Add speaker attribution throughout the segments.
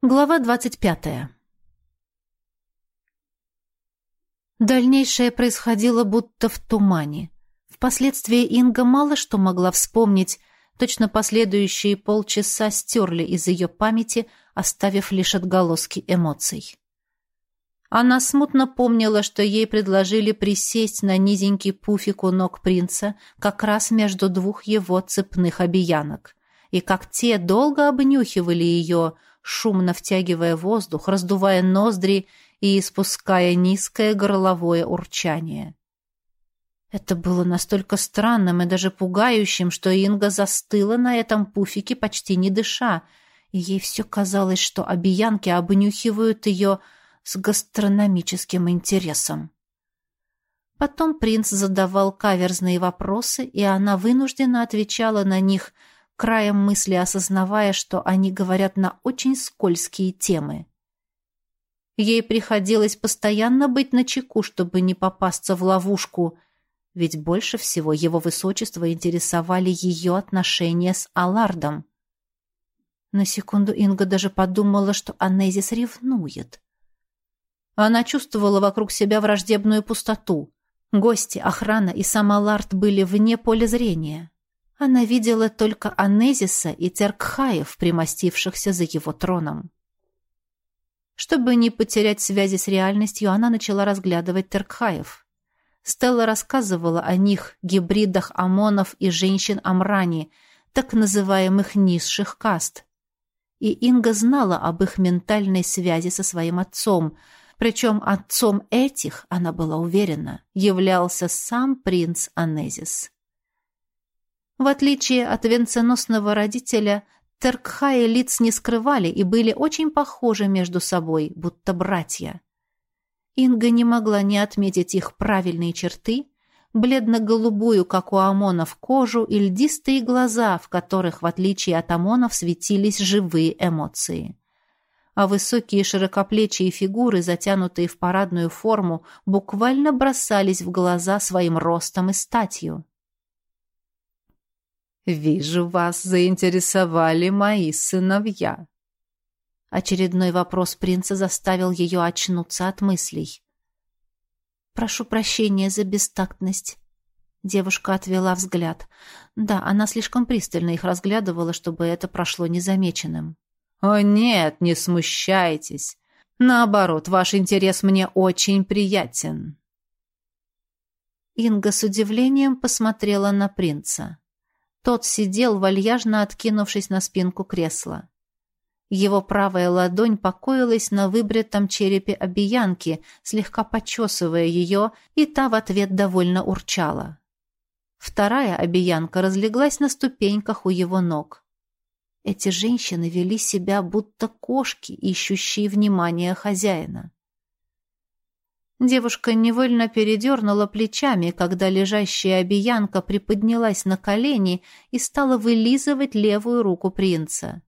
Speaker 1: Глава двадцать пятая. Дальнейшее происходило будто в тумане. Впоследствии Инга мало что могла вспомнить, точно последующие полчаса стерли из ее памяти, оставив лишь отголоски эмоций. Она смутно помнила, что ей предложили присесть на низенький пуфик у ног принца, как раз между двух его цепных обиянок, и как те долго обнюхивали ее, шумно втягивая воздух, раздувая ноздри и испуская низкое горловое урчание. Это было настолько странным и даже пугающим, что Инга застыла на этом пуфике, почти не дыша, и ей все казалось, что обиянки обнюхивают ее с гастрономическим интересом. Потом принц задавал каверзные вопросы, и она вынуждена отвечала на них – краем мысли осознавая, что они говорят на очень скользкие темы. Ей приходилось постоянно быть начеку, чтобы не попасться в ловушку, ведь больше всего его высочество интересовали ее отношения с Алардом. На секунду Инга даже подумала, что Анезис ревнует. Она чувствовала вокруг себя враждебную пустоту. Гости, охрана и сам Алард были вне поля зрения. Она видела только Анезиса и Теркхаев, примостившихся за его троном. Чтобы не потерять связи с реальностью, она начала разглядывать Теркхаев. Стелла рассказывала о них, гибридах ОМОНов и женщин Амрани, так называемых низших каст. И Инга знала об их ментальной связи со своим отцом, причем отцом этих, она была уверена, являлся сам принц Анезис. В отличие от венценосного родителя, Теркхаи лиц не скрывали и были очень похожи между собой, будто братья. Инга не могла не отметить их правильные черты, бледно-голубую, как у ОМОНов, кожу и льдистые глаза, в которых, в отличие от ОМОНов, светились живые эмоции. А высокие широкоплечие фигуры, затянутые в парадную форму, буквально бросались в глаза своим ростом и статью.
Speaker 2: «Вижу, вас заинтересовали мои сыновья».
Speaker 1: Очередной вопрос принца заставил ее очнуться от мыслей. «Прошу прощения за бестактность». Девушка отвела взгляд. Да, она слишком пристально их разглядывала, чтобы это прошло незамеченным.
Speaker 2: «О нет, не смущайтесь. Наоборот, ваш интерес мне очень приятен».
Speaker 1: Инга с удивлением посмотрела на принца. Тот сидел, вальяжно откинувшись на спинку кресла. Его правая ладонь покоилась на выбритом черепе обиянки, слегка почесывая ее, и та в ответ довольно урчала. Вторая обиянка разлеглась на ступеньках у его ног. Эти женщины вели себя будто кошки, ищущие внимания хозяина. Девушка невольно передернула плечами, когда лежащая обиянка приподнялась на колени и стала вылизывать левую руку принца.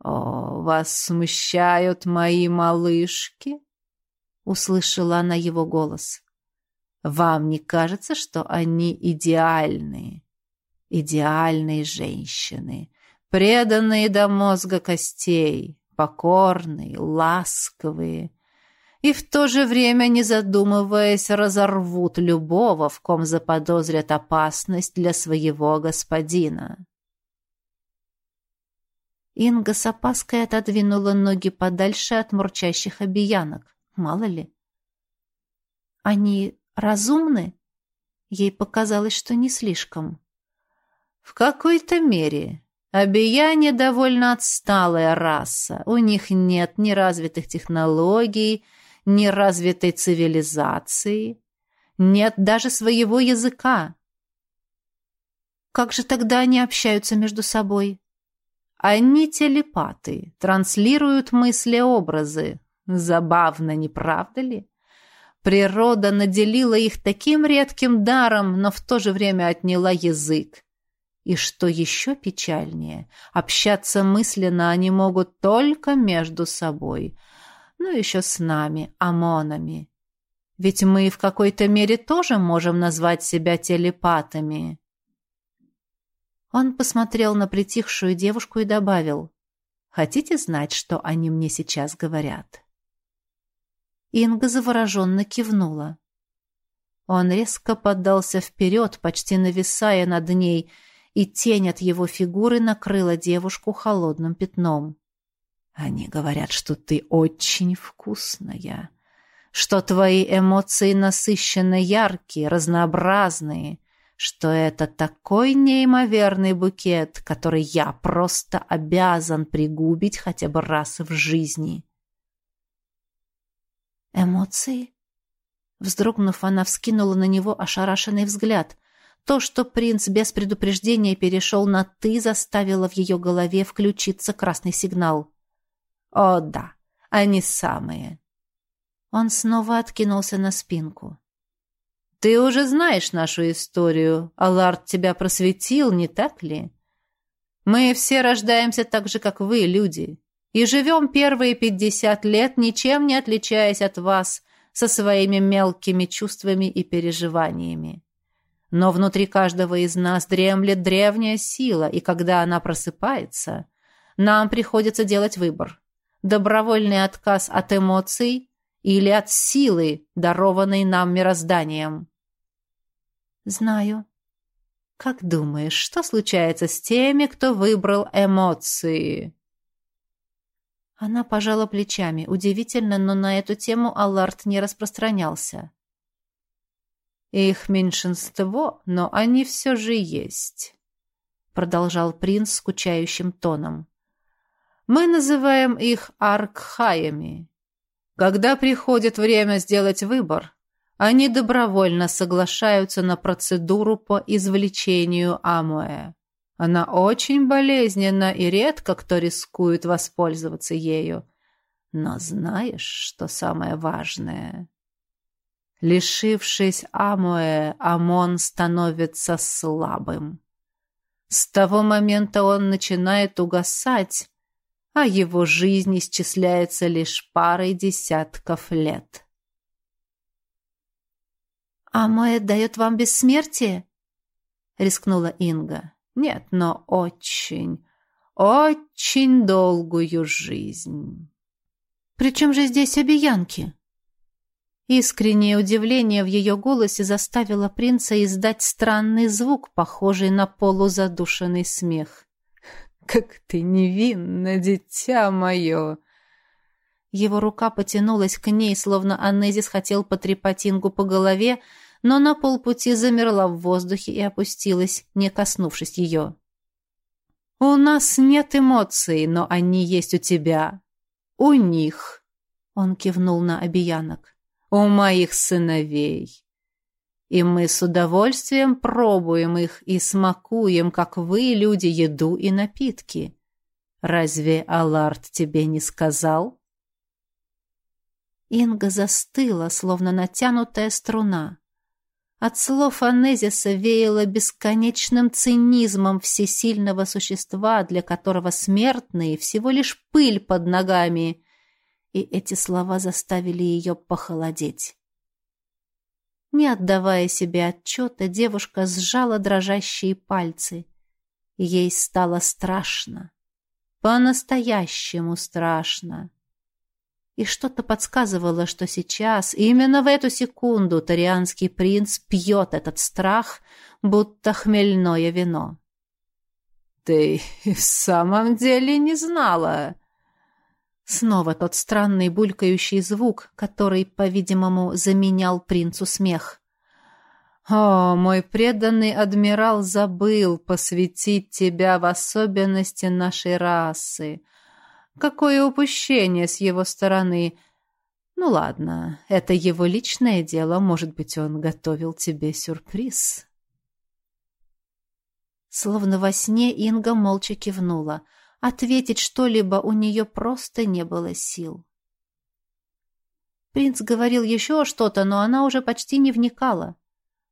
Speaker 2: «О, вас смущают мои малышки?» — услышала она его голос. «Вам не кажется, что они идеальные? Идеальные женщины, преданные до мозга костей, покорные, ласковые» и в то же время, не задумываясь, разорвут любого, в ком заподозрят опасность для своего господина.
Speaker 1: Инга с опаской отодвинула ноги подальше от мурчащих обиянок. Мало ли. Они разумны? Ей показалось, что не слишком.
Speaker 2: В какой-то мере. Обияне довольно отсталая раса. У них нет ни развитых технологий, ни развитой цивилизации, нет даже своего языка.
Speaker 1: Как же тогда они общаются между собой?
Speaker 2: Они телепаты, транслируют мысли-образы. Забавно, не правда ли? Природа наделила их таким редким даром, но в то же время отняла язык. И что еще печальнее, общаться мысленно они могут только между собой – ну еще с нами, ОМОНами. Ведь мы в какой-то мере тоже можем назвать себя телепатами.
Speaker 1: Он посмотрел на притихшую девушку и добавил.
Speaker 2: Хотите знать, что они мне сейчас говорят?» Инга завороженно кивнула. Он резко поддался вперед, почти нависая над ней, и тень от его фигуры накрыла девушку холодным пятном. «Они говорят, что ты очень вкусная, что твои эмоции насыщенно яркие, разнообразные, что это такой неимоверный букет, который я просто обязан пригубить хотя бы раз в жизни».
Speaker 1: Эмоции? Вздрогнув, она вскинула на него ошарашенный взгляд. То, что принц без предупреждения перешел на «ты», заставило в ее голове включиться красный сигнал.
Speaker 2: «О, да, они самые».
Speaker 1: Он снова откинулся на спинку.
Speaker 2: «Ты уже знаешь нашу историю. Аллард тебя просветил, не так ли? Мы все рождаемся так же, как вы, люди и живем первые пятьдесят лет, ничем не отличаясь от вас, со своими мелкими чувствами и переживаниями. Но внутри каждого из нас дремлет древняя сила, и когда она просыпается, нам приходится делать выбор. Добровольный отказ от эмоций или от силы, дарованной нам мирозданием.
Speaker 1: Знаю.
Speaker 2: Как думаешь, что случается с теми, кто выбрал эмоции?
Speaker 1: Она пожала плечами. Удивительно, но на эту тему Аллард не распространялся.
Speaker 2: «Их меньшинство, но они все же есть», — продолжал принц скучающим тоном. «Мы называем их аркхаями. Когда приходит время сделать выбор, они добровольно соглашаются на процедуру по извлечению Амуэ. Она очень болезненна, и редко кто рискует воспользоваться ею. Но знаешь, что самое важное? Лишившись Амуэ, Амон становится слабым. С того момента он начинает угасать, а его жизнь исчисляется лишь парой десятков лет.
Speaker 1: «Амуэ дает вам бессмертие?» — рискнула Инга.
Speaker 2: Нет, но очень, очень долгую жизнь.
Speaker 1: Причем же здесь обиянки? Искреннее удивление в ее голосе заставило принца издать странный звук, похожий на полузадушенный смех.
Speaker 2: «Как ты невинна, дитя мое!»
Speaker 1: Его рука потянулась к ней, словно Анезис хотел потрепать Ингу по голове, но на полпути замерла в воздухе и опустилась, не коснувшись ее.
Speaker 2: «У нас нет эмоций, но они есть у тебя. У них», — он кивнул на обиянок, — «у моих сыновей. И мы с удовольствием пробуем их и смакуем, как вы, люди, еду и напитки. Разве Аларт тебе не сказал?»
Speaker 1: Инга застыла, словно натянутая струна. От слов Анезиса веяло бесконечным цинизмом всесильного существа, для которого смертные всего лишь пыль под ногами. И эти слова заставили ее похолодеть. Не отдавая себе отчета, девушка сжала дрожащие пальцы. Ей стало страшно. По-настоящему страшно и что-то подсказывало, что сейчас, именно в эту секунду, тарианский принц пьет этот страх, будто хмельное вино.
Speaker 2: «Ты в самом деле не знала?»
Speaker 1: Снова тот странный булькающий звук, который, по-видимому, заменял принцу смех.
Speaker 2: «О, мой преданный адмирал забыл посвятить тебя в особенности нашей расы. Какое упущение с его стороны. Ну ладно, это его личное дело, может быть, он готовил тебе сюрприз.
Speaker 1: Словно во сне Инга молча кивнула. Ответить что-либо у нее просто не было сил. Принц говорил еще что-то, но она уже почти не вникала.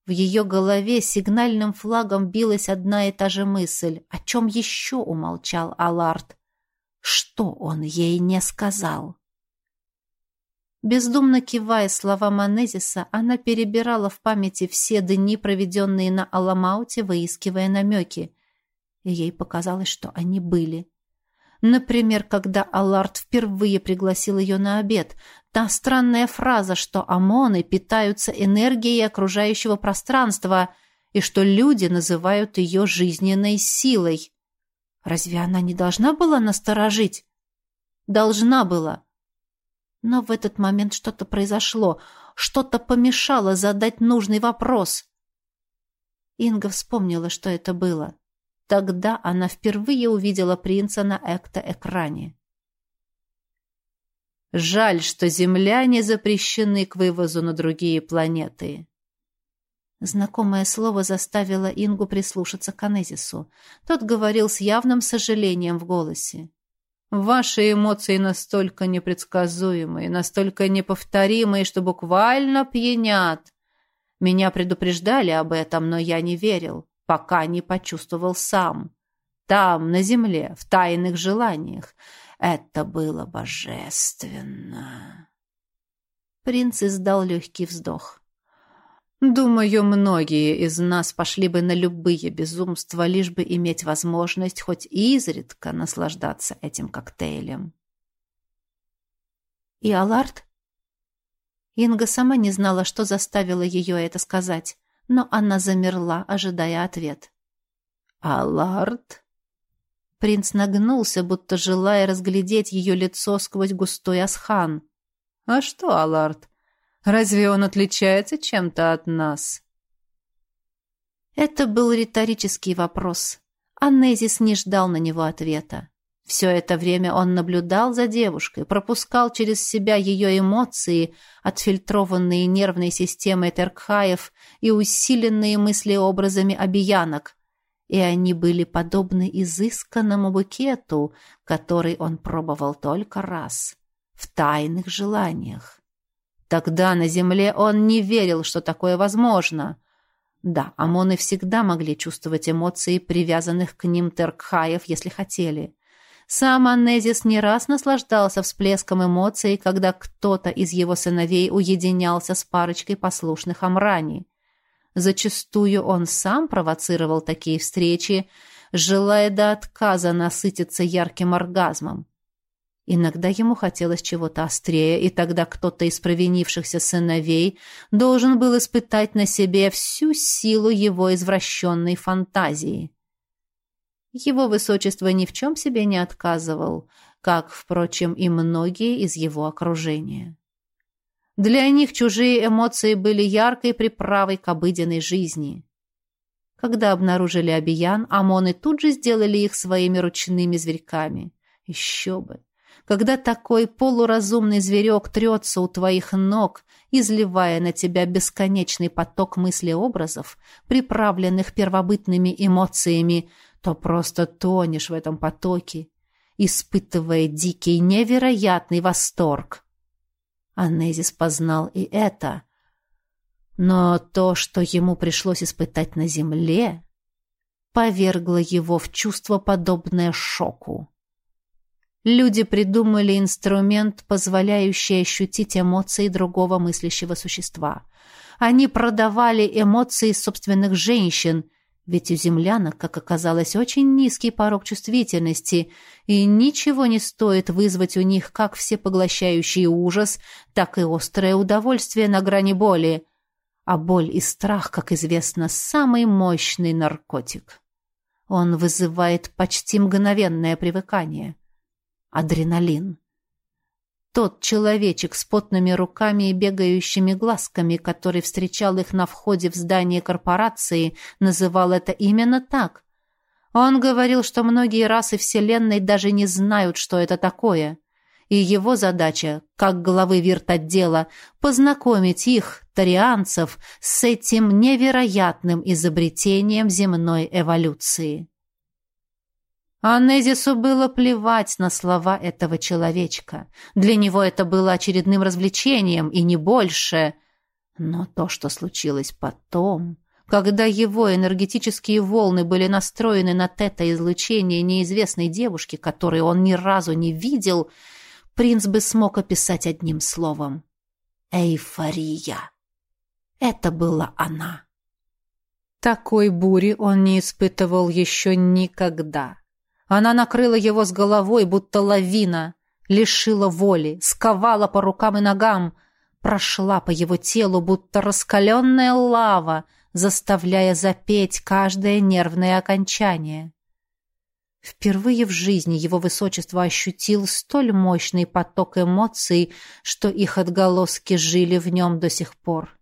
Speaker 1: В ее голове сигнальным флагом билась одна и та же мысль. О чем еще умолчал Аларт? Что он ей не сказал? Бездумно кивая словам Анезиса, она перебирала в памяти все дни, проведенные на Аламауте, выискивая намеки. И ей показалось, что они были. Например, когда Аллард впервые пригласил ее на обед. Та странная фраза, что ОМОНы питаются энергией окружающего пространства и что люди называют ее жизненной силой. Разве она не должна была насторожить? Должна была. Но в этот момент что-то произошло, что-то помешало задать нужный вопрос. Инга вспомнила, что это было. Тогда она впервые увидела принца на экто-экране. Жаль, что земляне запрещены к вывозу на другие планеты. Знакомое слово заставило Ингу прислушаться к Анезису. Тот говорил с явным сожалением в голосе. «Ваши эмоции настолько непредсказуемые, настолько неповторимые, что буквально пьянят. Меня предупреждали об этом, но я не верил пока не почувствовал сам. Там, на земле, в тайных желаниях. Это было божественно. Принц издал легкий вздох. Думаю, многие из нас пошли бы на любые безумства, лишь бы иметь возможность хоть изредка наслаждаться этим коктейлем. И Аларт? Инга сама не знала, что заставило ее это сказать но она замерла, ожидая ответ. «Аллард?» Принц нагнулся, будто желая разглядеть ее лицо сквозь густой асхан. «А что, Аллард? Разве он отличается чем-то от нас?» Это был риторический вопрос. Аннезис не ждал на него ответа. Все это время он наблюдал за девушкой, пропускал через себя ее эмоции, отфильтрованные нервной системой Теркхаев и усиленные мыслеобразами обиянок, и они были подобны изысканному букету, который он пробовал только раз, в тайных желаниях. Тогда на земле он не верил, что такое возможно. Да, ОМОНы всегда могли чувствовать эмоции привязанных к ним Теркхаев, если хотели. Сам Аннезис не раз наслаждался всплеском эмоций, когда кто-то из его сыновей уединялся с парочкой послушных Амрани. Зачастую он сам провоцировал такие встречи, желая до отказа насытиться ярким оргазмом. Иногда ему хотелось чего-то острее, и тогда кто-то из провинившихся сыновей должен был испытать на себе всю силу его извращенной фантазии. Его высочество ни в чем себе не отказывал, как, впрочем, и многие из его окружения. Для них чужие эмоции были яркой приправой к обыденной жизни. Когда обнаружили обиян, ОМОНы тут же сделали их своими ручными зверьками. Еще бы! Когда такой полуразумный зверек трется у твоих ног, изливая на тебя бесконечный поток мыслеобразов, приправленных первобытными эмоциями, то просто тонешь в этом потоке, испытывая дикий, невероятный восторг. Анезис познал и это. Но то, что ему пришлось испытать на земле, повергло его в чувство, подобное шоку. Люди придумали инструмент, позволяющий ощутить эмоции другого мыслящего существа. Они продавали эмоции собственных женщин, ведь у землянок, как оказалось, очень низкий порог чувствительности, и ничего не стоит вызвать у них как всепоглощающий ужас, так и острое удовольствие на грани боли. А боль и страх, как известно, самый мощный наркотик. Он вызывает почти мгновенное привыкание. Адреналин. Тот человечек с потными руками и бегающими глазками, который встречал их на входе в здание корпорации, называл это именно так. Он говорил, что многие расы Вселенной даже не знают, что это такое. И его задача, как главы вирт-отдела, познакомить их, тарианцев, с этим невероятным изобретением земной эволюции. Анезису было плевать на слова этого человечка. Для него это было очередным развлечением, и не больше. Но то, что случилось потом, когда его энергетические волны были настроены на тета-излучение неизвестной девушки, которую он ни разу не видел, принц бы смог описать одним словом. Эйфория. Это была она. Такой бури он не испытывал еще никогда.
Speaker 2: Она накрыла его с головой, будто лавина, лишила воли, сковала по рукам и ногам, прошла по его телу, будто раскаленная лава, заставляя запеть каждое нервное окончание. Впервые в жизни его высочество ощутил столь мощный поток эмоций, что их отголоски жили в нем до сих пор.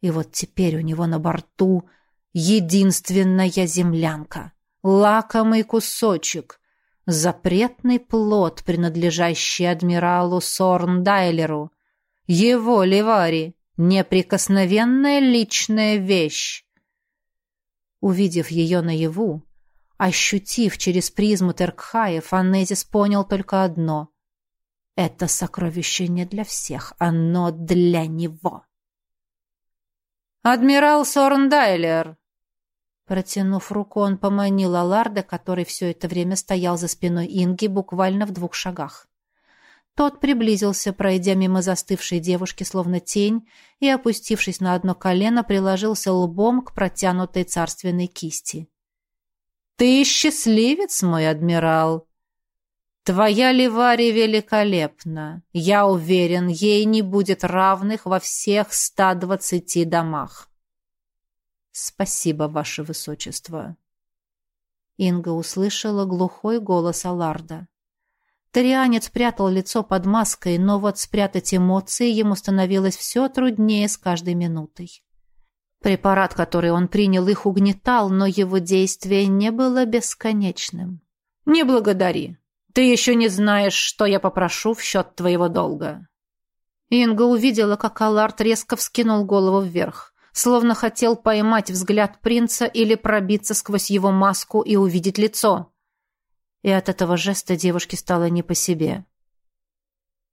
Speaker 2: И вот теперь у него на борту единственная землянка, лакомый кусочек, запретный плод, принадлежащий адмиралу Сорндайлеру, его Левари, неприкосновенная личная вещь. Увидев ее наяву, ощутив через призму Теркхаев, Аннезис понял только одно — это сокровище не для всех, оно для него. «Адмирал Сорндайлер!» Протянув руку, он поманил Аларда, который все это время стоял за спиной Инги буквально в двух шагах. Тот приблизился, пройдя мимо застывшей девушки, словно тень, и, опустившись на одно колено, приложился лбом к протянутой царственной кисти. «Ты счастливец, мой адмирал!» Твоя Ливари великолепна. Я уверен, ей не будет равных во всех ста двадцати домах. Спасибо, ваше высочество. Инга услышала глухой голос Аларда. Тарианец прятал лицо под маской, но вот спрятать эмоции ему становилось все труднее с каждой минутой. Препарат, который он принял, их угнетал, но его действие не было бесконечным. «Не благодари. Ты еще не знаешь, что я попрошу в счет твоего долга». Инга увидела, как Аларт резко вскинул голову вверх, словно хотел поймать взгляд принца или пробиться сквозь его маску и увидеть лицо. И от этого жеста девушке стало не по себе.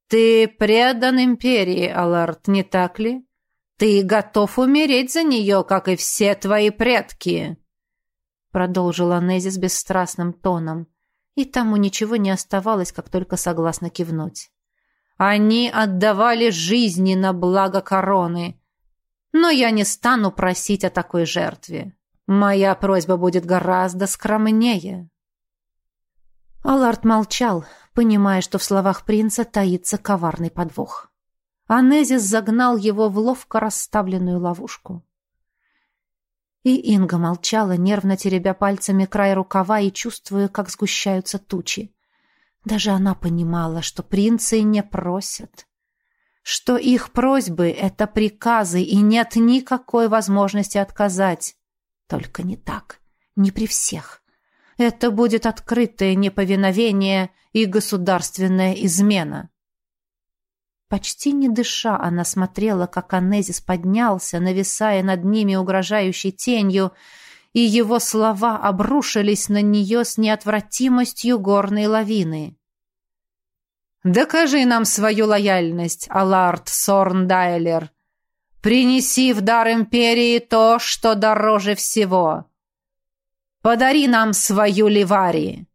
Speaker 2: «Ты предан империи, Аларт, не так ли? Ты готов умереть за нее, как и все твои предки!» Продолжила Незис бесстрастным тоном и тому ничего не оставалось, как только согласно кивнуть. Они отдавали жизни на благо короны. Но я не стану просить о такой жертве. Моя просьба будет гораздо скромнее. Аларт молчал, понимая, что в словах принца таится коварный подвох. Анезис загнал его в ловко расставленную ловушку. И Инга молчала, нервно теребя пальцами край рукава и чувствуя, как сгущаются тучи. Даже она понимала, что принцы не просят, что их просьбы — это приказы, и нет никакой возможности отказать. Только не так, не при всех. Это будет открытое неповиновение и государственная измена. Почти не дыша, она смотрела, как Анезис поднялся, нависая над ними угрожающей тенью, и его слова обрушились на нее с неотвратимостью горной лавины. «Докажи нам свою лояльность, Аларт Сорндайлер. Принеси в дар империи то, что дороже всего. Подари нам свою Ливари».